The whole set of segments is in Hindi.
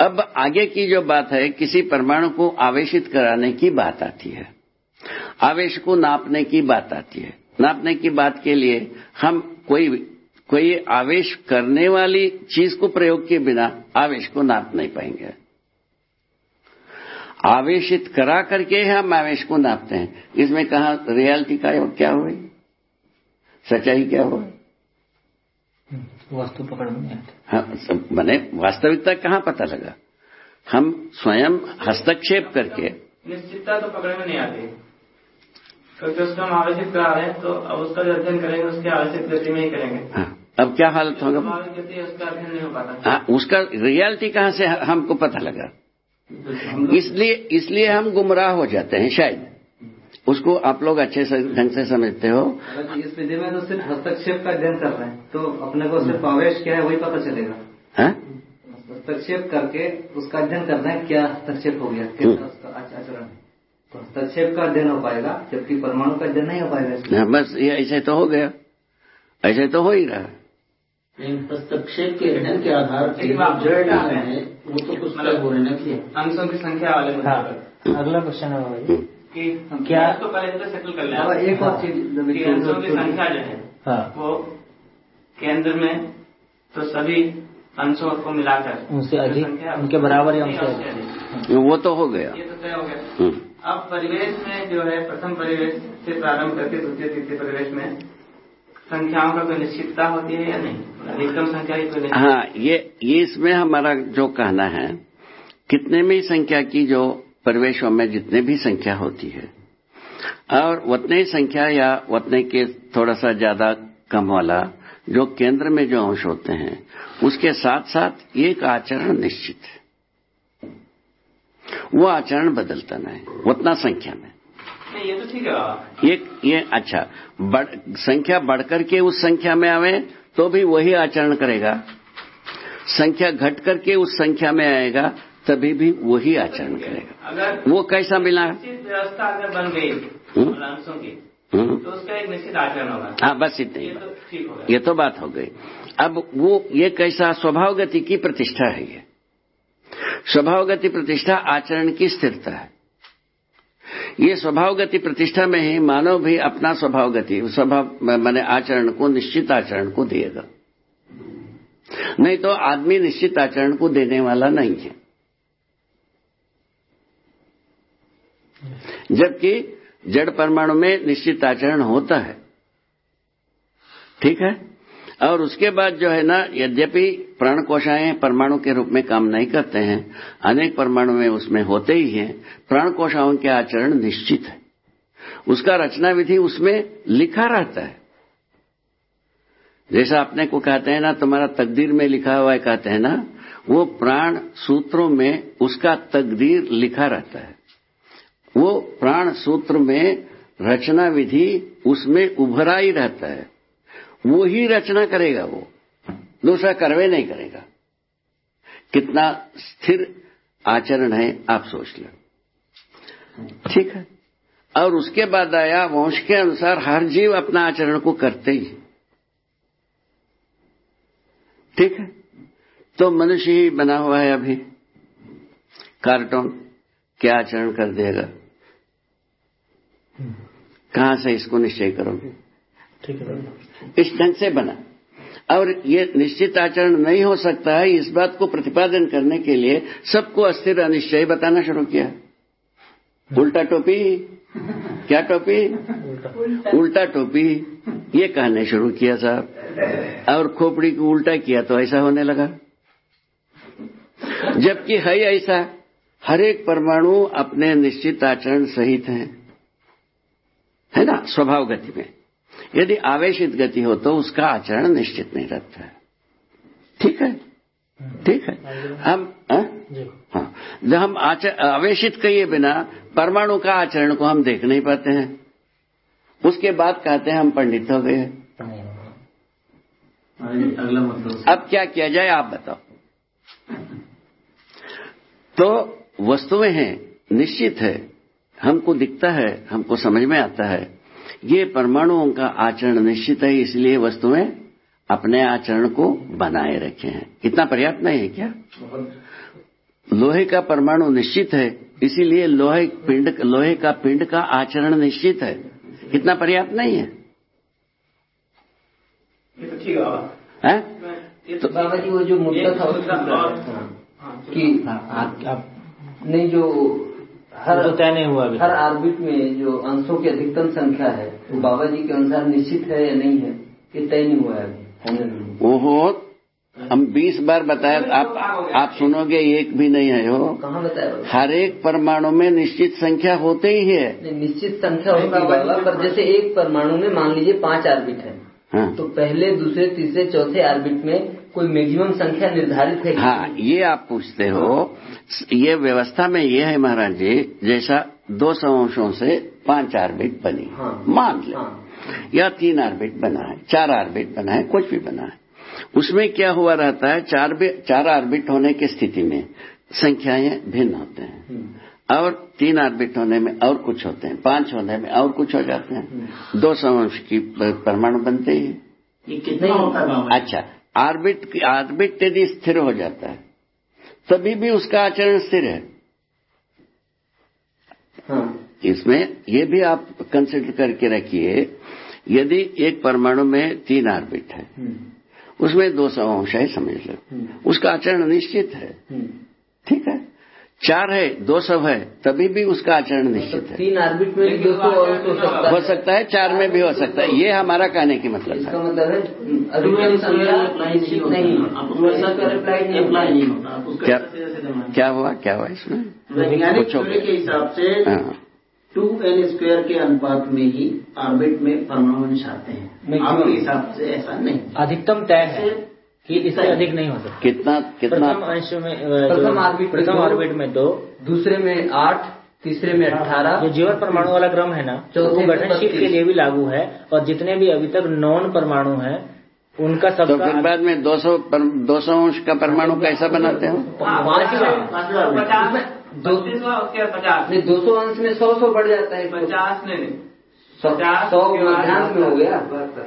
अब आगे की जो बात है, किसी परमाणु को आवेशित कराने की बात आती है। आवेश को नापने की बात आती है। नापने की बात के लिए हम कोई कोई आवेश करने वाली चीज़ को प्रयोग किए बिना आवेश को नाप नहीं पाएँगे। आवेशित करा करके हम आवेश को नापते हैं। इसमें कहा, रियलिटी का क्या हुई सच्चाई क्या हुआ? वस्तु पकड़ में नहीं हाँ, मैंने वास्तविकता कहाँ पता लगा? हम स्वयं हस्तक्षेप करके निश्चितता तो पकड़ में नहीं आती। क्योंकि उसको हम आवेशित करा रहे हैं तो अब उसका जो अध्ययन करेंगे उसके आवेशित गति में ही करेंगे। हाँ, अब क्या हालत होगा? उसका अध्ययन नहीं हो पाता। हाँ, उसका रियलिटी कहाँ से हमको पता लगा इसलिए इसलिए हम गुमराह हो जाते हैं शायद। उसको आप लोग अच्छे से ढंग से समझते हो। इस विधि में तो सिर्फ़ हस्तक्षेप का अध्ययन कर रहे हैं तो अपने को सिर्फ़ आवेश क्या है वही पता चलेगा। हाँ? हस्तक्षेप करके उसका अध्ययन कर रहे हैं क्या हस्तक्षेप हो गया कैसा उसका आचरण। तो हस्तक्षेप का अध्ययन हो पाएगा जबकि परमाणु का अध्ययन नहीं हो पाएगा हाँ, बस ये ऐसे तो हो गया। ऐसे तो हो ही रहा। हस्तक्षेप के अध्ययन के आधार पर लेकिन आप जो जड़ क्या है हैं? वो तो कुछ तय हो रहे ना कि अंशों की संख्या वाले अगला क्वेश्चन है भाई। हम्म। क्या- इसको पहले तो सेटल कर अब लें एक और चीज़ कि इसको- अंशों की संख्या जो है हाँ। वो केंद्र में तो सभी अंशों को मिलाकर उनसे अधिक, उनके बराबर या उनसे अधिक। वो तो हो गया। ये तो तय हो गया। हम्म। अब परिवेश में जो है प्रथम परिवेश से प्रारंभ करके द्वितीय तृतीय परिवेश में संख्याओं का कोई निश्चितता होती है या नहीं? अधिकतम संख्या की कोई हाँ ये ये इसमें हमारा जो कहना है कितने में संख्या की जो परिवेशों में जितने भी संख्या होती है। और उतने ही संख्या या उतने के थोड़ा सा ज़्यादा कम वाला जो केंद्र में जो अंश होते हैं उसके साथ साथ एक आचरण निश्चित है। वो आचरण बदलता नहीं उतना संख्या में। नहीं ये तो ठीक है। ये ये अच्छा बढ़, संख्या बढ़कर के उस संख्या में आवे तो भी वही आचरण करेगा। संख्या घट करके उस संख्या में आएगा तभी भी वही आचरण करेगा। वो कैसा मिला? व्यवस्था अगर बन गई हम्म। की हम्म, तो उसका एक निश्चित आचरण होगा। हाँ बस इतनी ये तो ये तो बात हो गई। अब वो ये कैसा स्वभाव गति की प्रतिष्ठा है ये? स्वभाव गति प्रतिष्ठा आचरण की स्थिरता है। ये स्वभाव गति प्रतिष्ठा में ही मानव भी अपना स्वभाव गति स्वभाव माने आचरण को निश्चित आचरण को देगा। नहीं तो आदमी निश्चित आचरण को देने वाला नहीं है। जबकि जड़ परमाणु में निश्चित आचरण होता है। ठीक है? और उसके बाद जो है ना, यद्यपि प्राण कोशाएँ परमाणु के रूप में काम नहीं करते हैं, अनेक परमाणु में उसमें होते ही हैं प्राण कोशाओं के आचरण निश्चित है। उसका रचना विधि उसमें लिखा रहता है। जैसा अपने को कहते हैं ना, तुम्हारा तकदीर में लिखा हुआ है, कहते हैं ना, वो प्राण सूत्रों में उसका तकदीर लिखा रहता है। वो प्राण सूत्र में रचना विधि उसमें उभरा ही रहता है। वो ही रचना करेगा वो। दूसरा करवे नहीं करेगा। कितना स्थिर आचरण है आप सोच लो। ठीक है। और उसके बाद आया वंश के अनुसार हर जीव अपना आचरण को करते ही। ठीक है? तो मनुष्य ही बना हुआ है अभी। कार्टून। क्या आचरण कर देगा? कहाँ से इसको निश्चय करोगे? ठीक है इस ढंग से बना। और ये निश्चित आचरण नहीं हो सकता है इस बात को प्रतिपादन करने के लिए सबको अस्थिर अनिश्चय बताना शुरू किया। उल्टा टोपी? क्या टोपी? उल्टा। उल्टा टोपी। ये कहने शुरू किया साहब। और खोपड़ी को उल्टा किया तो ऐसा होने लगा। जबकि है ऐसा। हर एक परमाणु अपने निश्चित आचरण सहित है। है ना? स्वभाव गति में। यदि आवेशित गति हो तो उसका आचरण निश्चित नहीं रहता है। ठीक है? ठीक है? हम हाँ? जी हाँ। जब हम आवेशित कहिए बिना परमाणु का आचरण को हम देख नहीं पाते हैं। उसके बाद कहते हैं हम पंडित हो गए अगला मतलब। अब क्या किया जाए आप बताओ। तो वस्तुएँ हैं निश्चित है। हमको दिखता है हमको समझ में आता है। ये परमाणुओं का आचरण निश्चित है इसलिए वस्तुएँ अपने आचरण को बनाए रखे हैं। इतना पर्याप्त नहीं है क्या? लोहे का परमाणु निश्चित है इसीलिए लोहे पिंड लोहे का पिंड का आचरण निश्चित है। कितना पर्याप्त नहीं है? ये तो ठीक है हैं? तो बाबा जी वो जो मुद्दा था हाँ, हाँ, कि आप आप नहीं जो हर तो तय नहीं हुआ अभी हर आर्बिट में जो अंशों की अधिकतम संख्या है वो बाबा जी के अनुसार निश्चित है या नहीं है ये तय नहीं हुआ है अभी ओहो हम 20 बार बताया आप आप सुनोगे एक भी नहीं है हो। कहाँ बताया हर एक परमाणु में निश्चित संख्या होते ही है। निश्चित संख्या होगी बाबा पर जैसे एक परमाणु में मान लीजिए पाँच आर्बिट है हाँ। तो पहले दूसरे तीसरे चौथे आर्बिट में कोई मैक्सिमम संख्या निर्धारित है हाँ ये आप पूछते हो ये व्यवस्था में ये है महाराज जी जैसा दो अंशों से पाँच आर्बिट बनी हाँ। मान ले। हाँ। या तीन आर्बिट बना है चार आर्बिट बना है कुछ भी बना है। उसमें क्या हुआ रहता है चार चार आर्बिट होने की स्थिति में संख्याएँ भिन्न होते हैं। हम्म, और तीन आर्बिट होने में और कुछ होते हैं पाँच होने में और कुछ हो जाते हैं। दो समंश की परमाणु बनते ही। हैं। कितना होता है? अच्छा आर्बिट आर्बिट यदि स्थिर हो जाता है तभी भी उसका आचरण स्थिर है। हाँ। इसमें ये भी आप कंसिडर करके रखिए यदि एक परमाणु में तीन आर्बिट है हम्म, उसमें दो सौ अंश है समझ लो। हम्म, उसका आचरण निश्चित है। हम्म। ठीक है? चार है दो सौ है तभी भी उसका आचरण तो निश्चित है। तीन आर्बिट में भी दो सौ हो सकता हो। है सकता है चार में भी हो सकता है। ये हमारा कहने की मतलब इसका है क्या क्या हुआ? क्या हुआ इसमें? वैज्ञानिक। थ्योरी के हिसाब से हाँ। टू एन स्क्वायर के अनुपात में ही ऑर्बिट में परमाणु आते हैं। आपके हिसाब से ऐसा नहीं। अधिकतम तय है कि इससे अधिक नहीं हो सकता। कितना कितना प्रथम अंश में प्रथम ऑर्बिट प्रथम। ऑर्बिट में दो। दूसरे में आठ तीसरे में अठारह। जो जीवन परमाणु वाला क्रम है ना चौथे वो गठनशील के लिए भी लागू है और जितने भी अभी तक नॉन परमाणु हैं उनका सब तो फिर बाद में 200 दो सौ अंश का परमाणु कैसा बनाते हो? हाँ, में दो- बत्तीसवा उसके पचास। दो सौ अंश में सौ सौ बढ़ जाता है। पचास सौ पचास सौ मध्यांश में हो गया।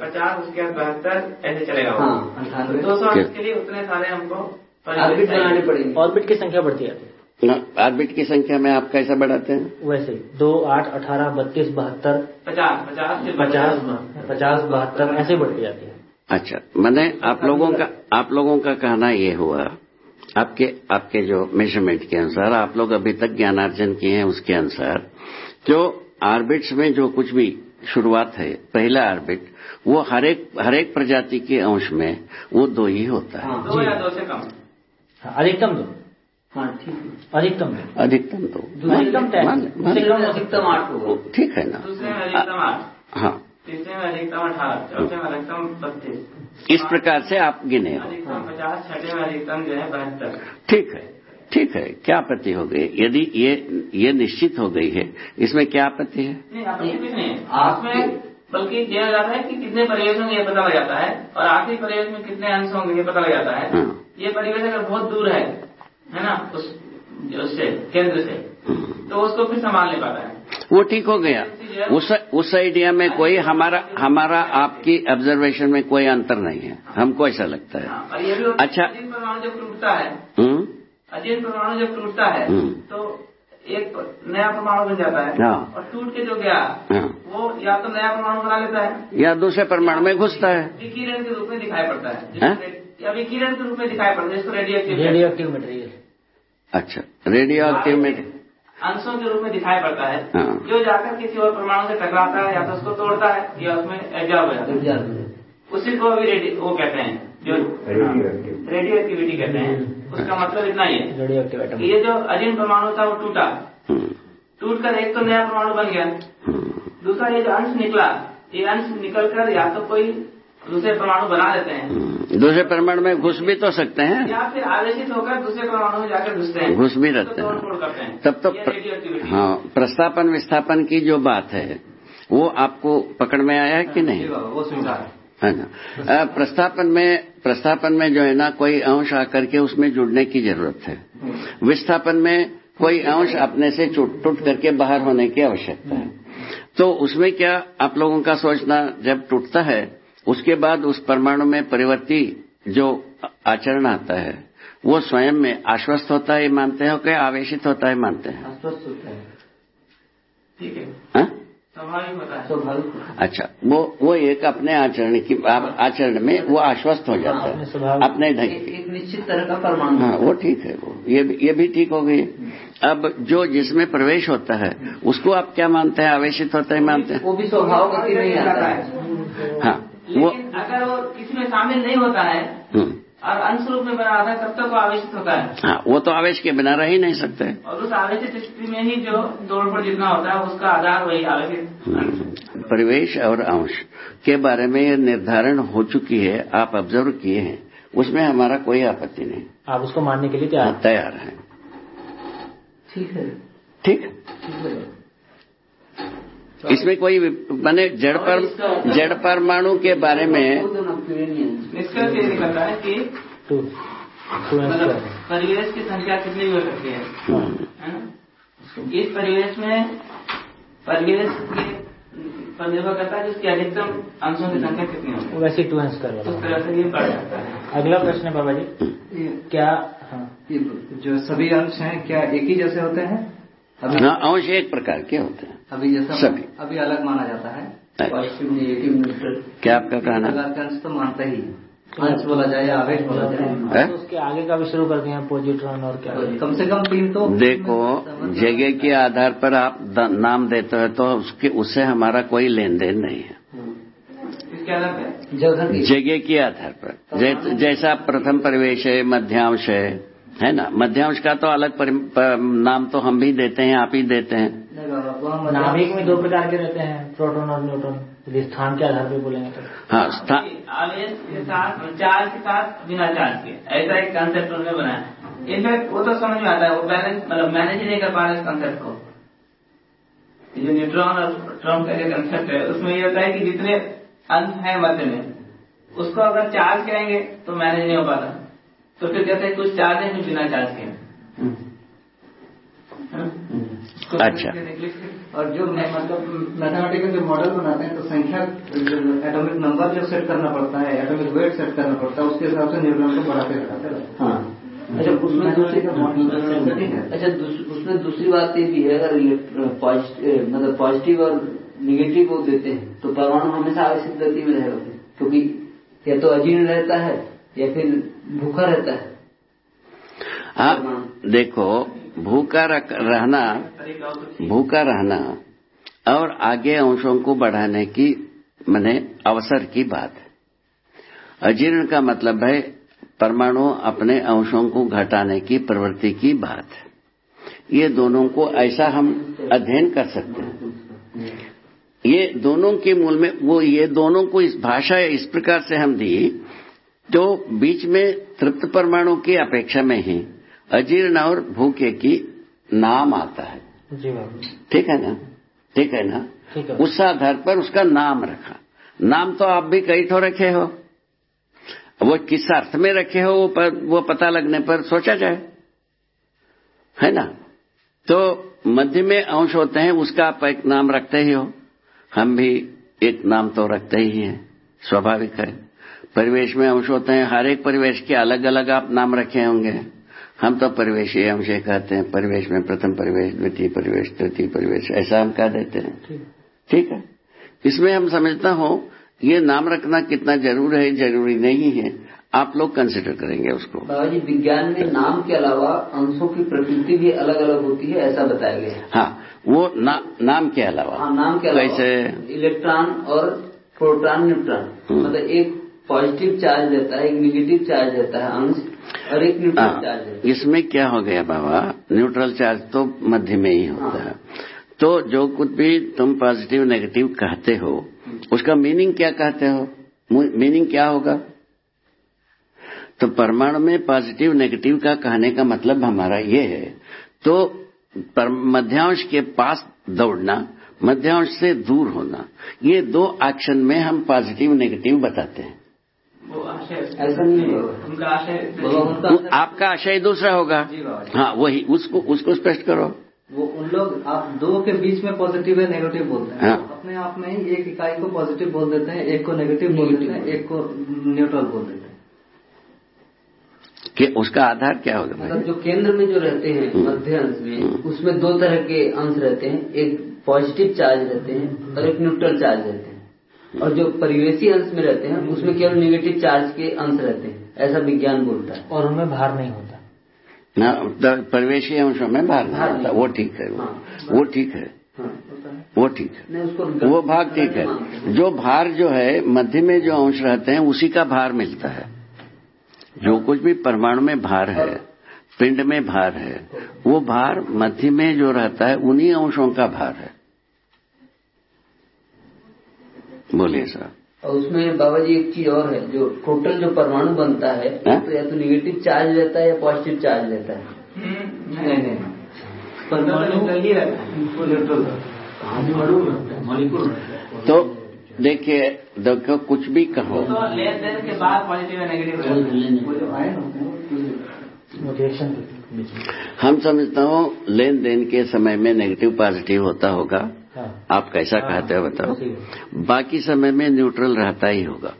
पचास उसके बाद बहत्तर ऐसे चलेगा हाँ दो सौ अंश के लिए उतने सारे हमको ऑर्बिट बनाने पड़ेंगे। ऑर्बिट की संख्या बढ़ती जाती है। ऑर्बिट की संख्या में आप कैसा बढ़ाते हैं? वैसे दो आठ अठारह बत्तीस बहत्तर पचास पचास से पचास पचास बहत्तर ऐसे बढ़ती जाती है। अच्छा मैंने आप लोगों का आप लोगों का कहना ये हुआ आपके आपके जो मेज़रमेंट के अनुसार आप लोग अभी तक ज्ञानार्जन किए हैं उसके अनुसार जो ऑर्बिट्स में जो कुछ भी शुरुआत है पहला ऑर्बिट वो हर एक हर एक प्रजाति के अंश में वो दो ही होता है। हाँ दो या दो से कम। हाँ, अधिकतम दो। हाँ ठीक अधिकतम अधिकतम दो। अधिकतम ठीक है ना। दूसरे में अधिकतम आठ। हाँ। तीसरे में अधिकतम अठारह चौथे में अधिकतम बत्तीस। इस प्रकार से आप गिने हो। अधिकतम पचास छठे में अधिकतम जो है बहत्तर। ठीक है ठीक है क्या आपत्ति हो गई? यदि ये ये निश्चित हो गई है इसमें क्या आपत्ति है? नहीं आपमें बल्कि दिया जाता है कि कितने परिवेश होंगे ये पता लग जाता है और आखिरी परिवेश में कितने अंश होंगे ये पता लग जाता है। हाँ। ये परिवेश अगर बहुत दूर है है ना उस उससे केंद्र से तो उसको फिर संभाल नहीं पाता है। वो ठीक हो गया। उस उस आइडिया में कोई हमारा हमारा आपकी ऑब्जर्वेशन में कोई अंतर नहीं है। हमको ऐसा लगता है। हाँ, अच्छा। जब टूटता है हम्म। अजीन परमाणु जब टूटता है हम्म। तो एक नया परमाणु बन जाता है। हाँ। और टूट के जो गया हाँ। वो या तो नया परमाणु बना लेता है या दूसरे परमाणु में घुसता है। विकिरण के रूप में दिखाई पड़ता है। या विकिरण के रूप में दिखाई पड़ता है जिसको रेडियो रेडियो एक्टिव मटेरियल अच्छा रेडियो एक्टिव में अंशों के रूप में दिखाई पड़ता है। हाँ। जो जाकर किसी और परमाणु से टकराता है या तो उसको तोड़ता है या उसमें एब्जॉर्ब हो जाता है। उसी को अभी रेडियो वो कहते हैं जो रेडियो एक्टिविटी कहते हैं। उसका मतलब इतना ही है कि ये जो अजीन परमाणु था वो टूटा। हम्म, टूट कर एक तो नया परमाणु बन गया। हम्म, दूसरा ये जो अंश निकला ये अंश निकल कर या तो कोई दूसरे परमाणु बना देते हैं। हम्म। दूसरे परमाणु में घुस भी तो सकते हैं। या फिर आवेशित होकर दूसरे परमाणु में जाकर घुसते हैं। घुस भी रहते उसको हैं। हैं। तब तो प्र- हाँ प्रस्तापन विस्थापन की जो बात है वो आपको पकड़ में आया है कि नहीं? वो स्वीकार है। है ना प्रस्थापन में प्रस्थापन में जो है ना कोई अंश आकर के उसमें जुड़ने की ज़रूरत है। विस्थापन में कोई अंश अपने से टूट टूट करके बाहर होने की आवश्यकता है। तो उसमें क्या आप लोगों का सोचना जब टूटता है उसके बाद उस परमाणु में परिवर्ती जो आचरण आता है वो स्वयं में आश्वस्त होता है मानते हो क्या आवेशित होता है मानते हैं। आश्वस्त होता है। ठीक है। हाँ? है। है। अच्छा वो वो एक अपने आचरण की आचरण में वो आश्वस्त हो जाता है। अपने ढंग एक, एक निश्चित तरह का परमाणु। हाँ वो ठीक है वो ये भी- ये भी ठीक हो गई। अब जो जिसमें प्रवेश होता है उसको आप क्या मानते हैं? आवेशित होता है मानते हैं? वो भी स्वभाव गति में ही आता है। हाँ लेकिन अगर वो किसी में शामिल नहीं होता है हम्म, और अंश रूप में बना आता है तब तक वो आवेशित होता है। हाँ वो तो आवेश के बिना रह ही नहीं सकते। और उस आवेशित स्थिति में ही जो दौड़ पर जितना होता है उसका आधार वही आवेशित हम्म, परिवेश और अंश के बारे में ये निर्धारण हो चुकी है आप ऑब्ज़र्व किए हैं। उसमें हमारा कोई आपत्ति नहीं। आप उसको मानने के लिए तैयार हाँ, तैयार है। ठीक है। ठीक? ठीक है। इसमें कोई माने जड़ पर जड़ परमाणु के बारे में निष्कर्ष ये निकलता है कि टू टू एन मतलब स्क्वायर परिवेश की संख्या कितनी भी हो सकती है? है। ना? इस परिवेश में परिवेश के पर निर्भर करता है कि उसकी अधिकतम अंशों की संख्या कितनी होगी वैसे टू एन स्क्वायर उस तरह से ये बढ़ जाता है। अगला प्रश्न है बाबा जी। क्या हाँ। जो सभी अंश हैं क्या एक ही जैसे होते हैं? हाँ अंश एक प्रकार के होते हैं। अभी जैसा सभी। अभी अलग माना जाता है। अच्छा। Positive negative neutral. क्या आपका कहना? अंश तो मानता ही अंश बोला जाए आवेश बोला जाए। तो उसके आगे का भी शुरू कर दिया पॉजिट्रॉन और क्या? कम से कम तीन तो देखो जगह के आधार पर आप नाम देते हो तो उसके उससे हमारा कोई लेन देन नहीं है। पर जगह के आधार पर। जै, जैसा प्रथम परिवेश है मध्यांश है है ना? मध्यांश का तो अलग परि, प, नाम तो हम भी देते हैं आप ही देते हैं। नाभिक में दो प्रकार के रहते हैं प्रोटोन और न्यूट्रॉन यदि स्थान के आधार पर बोलेंगे तो। हाँ स्थान आवेश के साथ चार्ज के साथ बिना चार्ज के। ऐसा एक कंसेप्ट उन्होंने बनाया इनफैक्ट वो तो समझ में आता है वो बैलेंस मतलब मैनेज ही नहीं कर पा रहे इस कंसेप्ट को। जो न्यूट्रॉन और प्रोटॉन का जो कंसेप्ट है उसमें ये होता है कि जितने अंश है मध्य में उसको अगर चार्ज करेंगे तो मैनेज नहीं हो पाता। तो फिर कहते हैं कुछ चार्ज है कुछ बिना चार्ज के है। अच्छा। और जो मैं- मतलब मैथमेटिकल जो मॉडल बनाते हैं तो संख्या एटॉमिक नंबर जो सेट करना पड़ता है एटॉमिक वेट सेट करना पड़ता है उसके हिसाब से न्यूट्रॉन को बढ़ाते रहते हैं। हाँ। अच्छा उसमें दूसरी अच्छा उसमें दूसरी बात ये भी है अगर पॉजिटिव मतलब पॉजिटिव और निगेटिव वो देते हैं तो परमाणु हमेशा आवश्यक गति में रहेगा। क्योंकि या तो अजीर्ण रहता है। या फिर भूखा रहता है? आप देखो भूखा रहना हो भूखा रहना और आगे अंशों को बढ़ाने की मैंने अवसर की बात अजीर्ण का मतलब है परमाणु अपने अंशों को घटाने की प्रवृत्ति की बात ये दोनों को ऐसा हम अध्ययन कर सकते हैं। ये दोनों के मूल में वो ये दोनों को इस भाषा इस प्रकार से हम दी तो बीच में तृप्त परमाणु की अपेक्षा में ही अजीर्ण और भूखे की नाम आता है। ठीक है ना? ठीक है ना? उस आधार पर उसका नाम रखा। नाम तो आप भी कई ठो रखे हो। वो किस अर्थ में रखे हो वो, पर, वो पता लगने पर सोचा जाए। है ना? तो मध्य में अंश होते हैं उसका आप एक नाम रखते ही हो। हम भी एक नाम तो रखते ही हैं। स्वाभाविक है। परिवेश में अंश होते हैं हर एक परिवेश के अलग अलग आप नाम रखे होंगे। हम तो परिवेशीय अंश कहते हैं परिवेश में प्रथम परिवेश द्वितीय परिवेश तृतीय परिवेश ऐसा हम कह देते हैं। ठीक। है? इसमें हम समझता हो ये नाम रखना कितना ज़रूर है ज़रूरी नहीं है। आप लोग कंसिडर करेंगे उसको। जी विज्ञान में नाम के अलावा अंशों की प्रकृति भी अलग अलग होती है ऐसा बताया गया हाँ वो ना, नाम के अलावा। हाँ नाम के अलावा। कैसे? इलेक्ट्रॉन और प्रोटॉन न्यूट्रॉन। हम्म। मतलब एक पॉजिटिव चार्ज देता है एक निगेटिव चार्ज देता है अंश और एक न्यूट्रल चार्ज हाँ, है। इसमें क्या हो गया बाबा? न्यूट्रल चार्ज तो मध्य में ही होता है। तो जो कुछ भी तुम पॉजिटिव नेगेटिव कहते हो उसका मीनिंग क्या कहते हो? मीनिंग क्या होगा? तो परमाणु में पॉजिटिव नेगेटिव का कहने का मतलब हमारा ये है। तो मध्यांश के पास दौड़ना मध्यांश से दूर होना ये दो एक्शन में हम पॉजिटिव नेगेटिव बताते हैं। आशय ऐसा नहीं उनका आशय आपका आशय दूसरा होगा। जी बाबा हाँ वही उसको उसको स्पष्ट करो। वो उन लोग आप दो के बीच में पॉजिटिव है नेगेटिव बोलते हैं। हाँ। तो अपने आप में ही एक इकाई को पॉजिटिव बोल देते हैं एक को नेगेटिव बोल देते हैं एक को न्यूट्रल बोल देते हैं। कि उसका आधार क्या होगा? मतलब जो केंद्र में जो रहते हैं हम्म। मध्य अंश में उसमें दो तरह के अंश रहते हैं। एक पॉजिटिव चार्ज रहते हैं और एक न्यूट्रल चार्ज रहते हैं। और जो परिवेशी अंश में रहते हैं उसमें केवल निगेटिव चार्ज के अंश रहते हैं ऐसा विज्ञान बोलता है। और उनमें भार नहीं होता। ना परिवेशी अंशों में भार नहीं होता वो ठीक है वो। हाँ। वो ठीक है। हाँ, वो ठीक है। वो भाग ठीक है। जो भार जो है मध्य में जो अंश रहते हैं उसी का भार मिलता है। जो कुछ भी परमाणु में भार है। पिंड में भार है वो भार मध्य में जो रहता है उन्हीं अंशों का भार है। बोलिए साहब और उसमें बाबा जी एक चीज़ और है जो टोटल जो परमाणु बनता है हाँ? तो या तो निगेटिव चार्ज रहता है या पॉजिटिव चार्ज रहता है। हम्म, नहीं नहीं। परमाणु ही है। तो देखिए देखो कुछ भी कहो। तो लेन देन के बाद पॉजिटिव या नेगेटिव रहता वो जो आयन होते वो रिएक्शन हम समझता हूँ लेन देन के समय में नेगेटिव पॉजिटिव होता होगा। आप कैसा हाँ, कहते हो बताओ। बाकी समय में न्यूट्रल रहता ही होगा।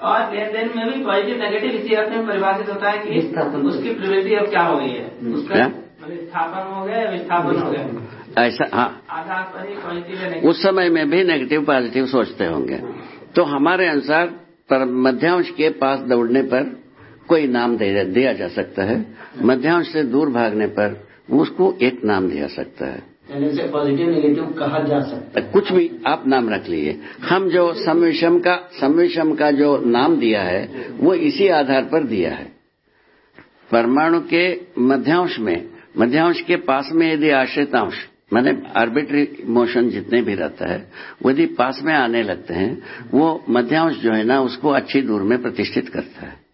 और लेन देन में भी पॉजिटिव नेगेटिव इसी अर्थ में परिभाषित होता है कि उसकी प्रवृत्ति अब क्या हो गई है? उसका विस्थापन हो गया विस्थापन हो गया? ऐसा हाँ। आधार पर ही पॉजिटिव उस समय में भी नेगेटिव पॉजिटिव सोचते होंगे। तो हमारे अनुसार पर मध्यांश के पास दौड़ने पर कोई नाम दे दिया जा सकता है। मध्यांश से दूर भागने पर उसको एक नाम दिया सकता है। पॉजिटिव नेगेटिव कहा जा सकता है। कुछ भी आप नाम रख लीजिए। हम जो समविषम का समविषम का जो नाम दिया है, वो इसी आधार पर दिया है। परमाणु के मध्यांश में, मध्यांश के पास में यदि आश्रितांश, माने आर्बिट्री मोशन जितने भी रहता है, वो यदि पास में आने लगते हैं, वो मध्यांश जो है ना, उसको अच्छी दूर में प्रतिष्ठित करता है।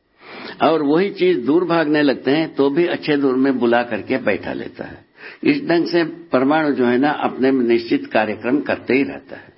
और वही चीज़ दूर भागने लगते हैं तो भी अच्छे दूर में बुला करके बैठा लेता है। इस ढंग से परमाणु जो है ना अपने निश्चित कार्यक्रम करते ही रहता है।